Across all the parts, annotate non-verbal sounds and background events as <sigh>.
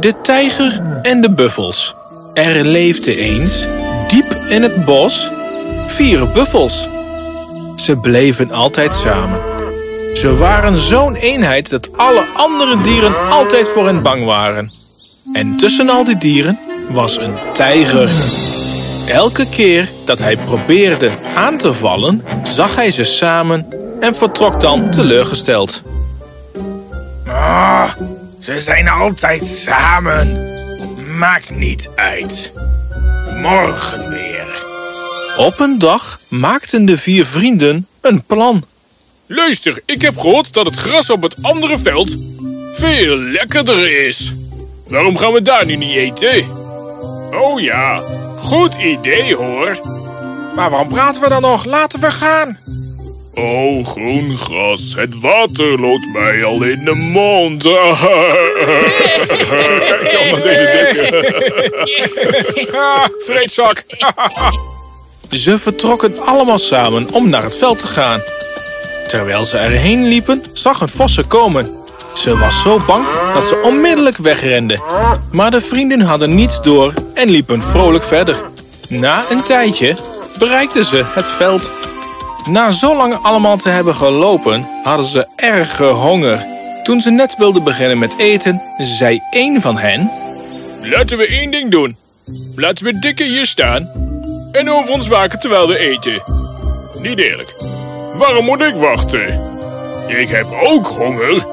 De tijger en de buffels. Er leefde eens, diep in het bos, vier buffels. Ze bleven altijd samen. Ze waren zo'n eenheid dat alle andere dieren altijd voor hen bang waren. En tussen al die dieren was een tijger. Elke keer dat hij probeerde aan te vallen, zag hij ze samen en vertrok dan teleurgesteld. Ah, ze zijn altijd samen. Maakt niet uit. Morgen weer. Op een dag maakten de vier vrienden een plan. Luister, ik heb gehoord dat het gras op het andere veld veel lekkerder is. Waarom gaan we daar nu niet eten? Oh ja, goed idee hoor. Maar waarom praten we dan nog? Laten we gaan. Oh, groen gras, het water loopt mij al in de mond. Kijk dan naar deze dikke. <laughs> Vreedzak. <laughs> Ze vertrokken allemaal samen om naar het veld te gaan. Terwijl ze erheen liepen, zag een vos ze komen. Ze was zo bang dat ze onmiddellijk wegrende. Maar de vrienden hadden niets door en liepen vrolijk verder. Na een tijdje bereikten ze het veld. Na zo lang allemaal te hebben gelopen, hadden ze erge honger. Toen ze net wilden beginnen met eten, zei een van hen... Laten we één ding doen. Laten we dikke hier staan en over ons waken terwijl we eten. Niet eerlijk. Waarom moet ik wachten? Ik heb ook honger.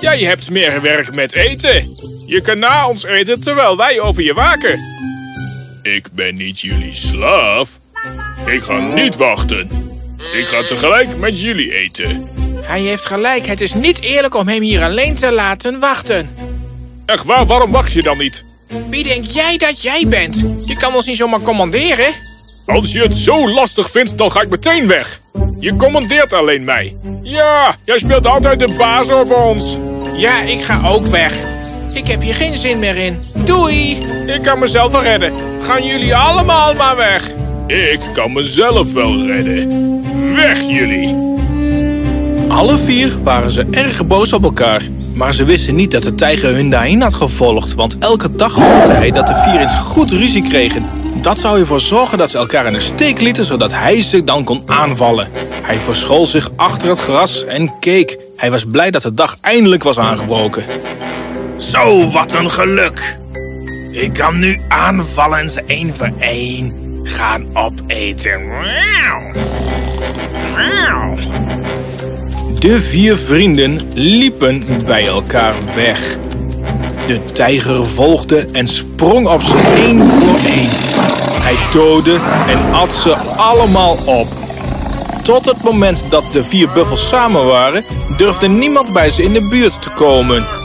Jij hebt meer werk met eten. Je kan na ons eten terwijl wij over je waken. Ik ben niet jullie slaaf. Ik ga niet wachten. Ik ga tegelijk met jullie eten. Hij heeft gelijk. Het is niet eerlijk om hem hier alleen te laten wachten. Echt waar, waarom wacht je dan niet? Wie denk jij dat jij bent? Je kan ons niet zomaar commanderen. Als je het zo lastig vindt, dan ga ik meteen weg. Je commandeert alleen mij. Ja, jij speelt altijd de baas over ons. Ja, ik ga ook weg. Ik heb hier geen zin meer in. Doei! Ik kan mezelf wel redden. Gaan jullie allemaal maar weg. Ik kan mezelf wel redden. Weg jullie! Alle vier waren ze erg boos op elkaar. Maar ze wisten niet dat de tijger hun daarheen had gevolgd. Want elke dag hoopte hij dat de vier eens goed ruzie kregen. Dat zou ervoor zorgen dat ze elkaar in de steek lieten, zodat hij ze dan kon aanvallen. Hij verschool zich achter het gras en keek. Hij was blij dat de dag eindelijk was aangebroken. Zo, wat een geluk! Ik kan nu aanvallen en ze één voor één gaan opeten. De vier vrienden liepen bij elkaar weg. De tijger volgde en sprong op ze één voor één. Hij doodde en at ze allemaal op. Tot het moment dat de vier buffels samen waren, durfde niemand bij ze in de buurt te komen.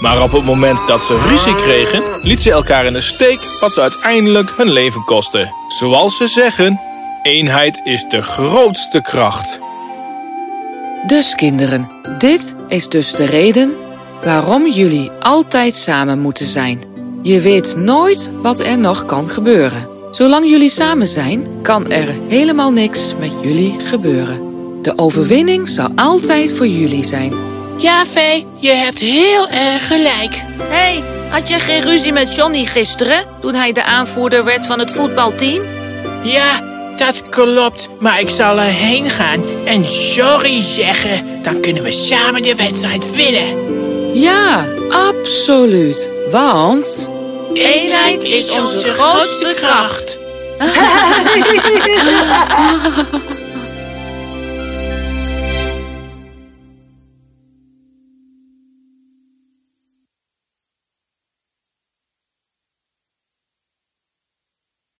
Maar op het moment dat ze ruzie kregen, liet ze elkaar in de steek, wat ze uiteindelijk hun leven kostte. Zoals ze zeggen, eenheid is de grootste kracht. Dus kinderen, dit is dus de reden waarom jullie altijd samen moeten zijn. Je weet nooit wat er nog kan gebeuren. Zolang jullie samen zijn, kan er helemaal niks met jullie gebeuren. De overwinning zal altijd voor jullie zijn. Ja, Vee, je hebt heel erg gelijk. Hé, hey, had je geen ruzie met Johnny gisteren toen hij de aanvoerder werd van het voetbalteam? Ja, dat klopt. Maar ik zal erheen gaan en sorry zeggen. Dan kunnen we samen de wedstrijd winnen. Ja, absoluut. Want... Eenheid is onze grootste kracht. <laughs>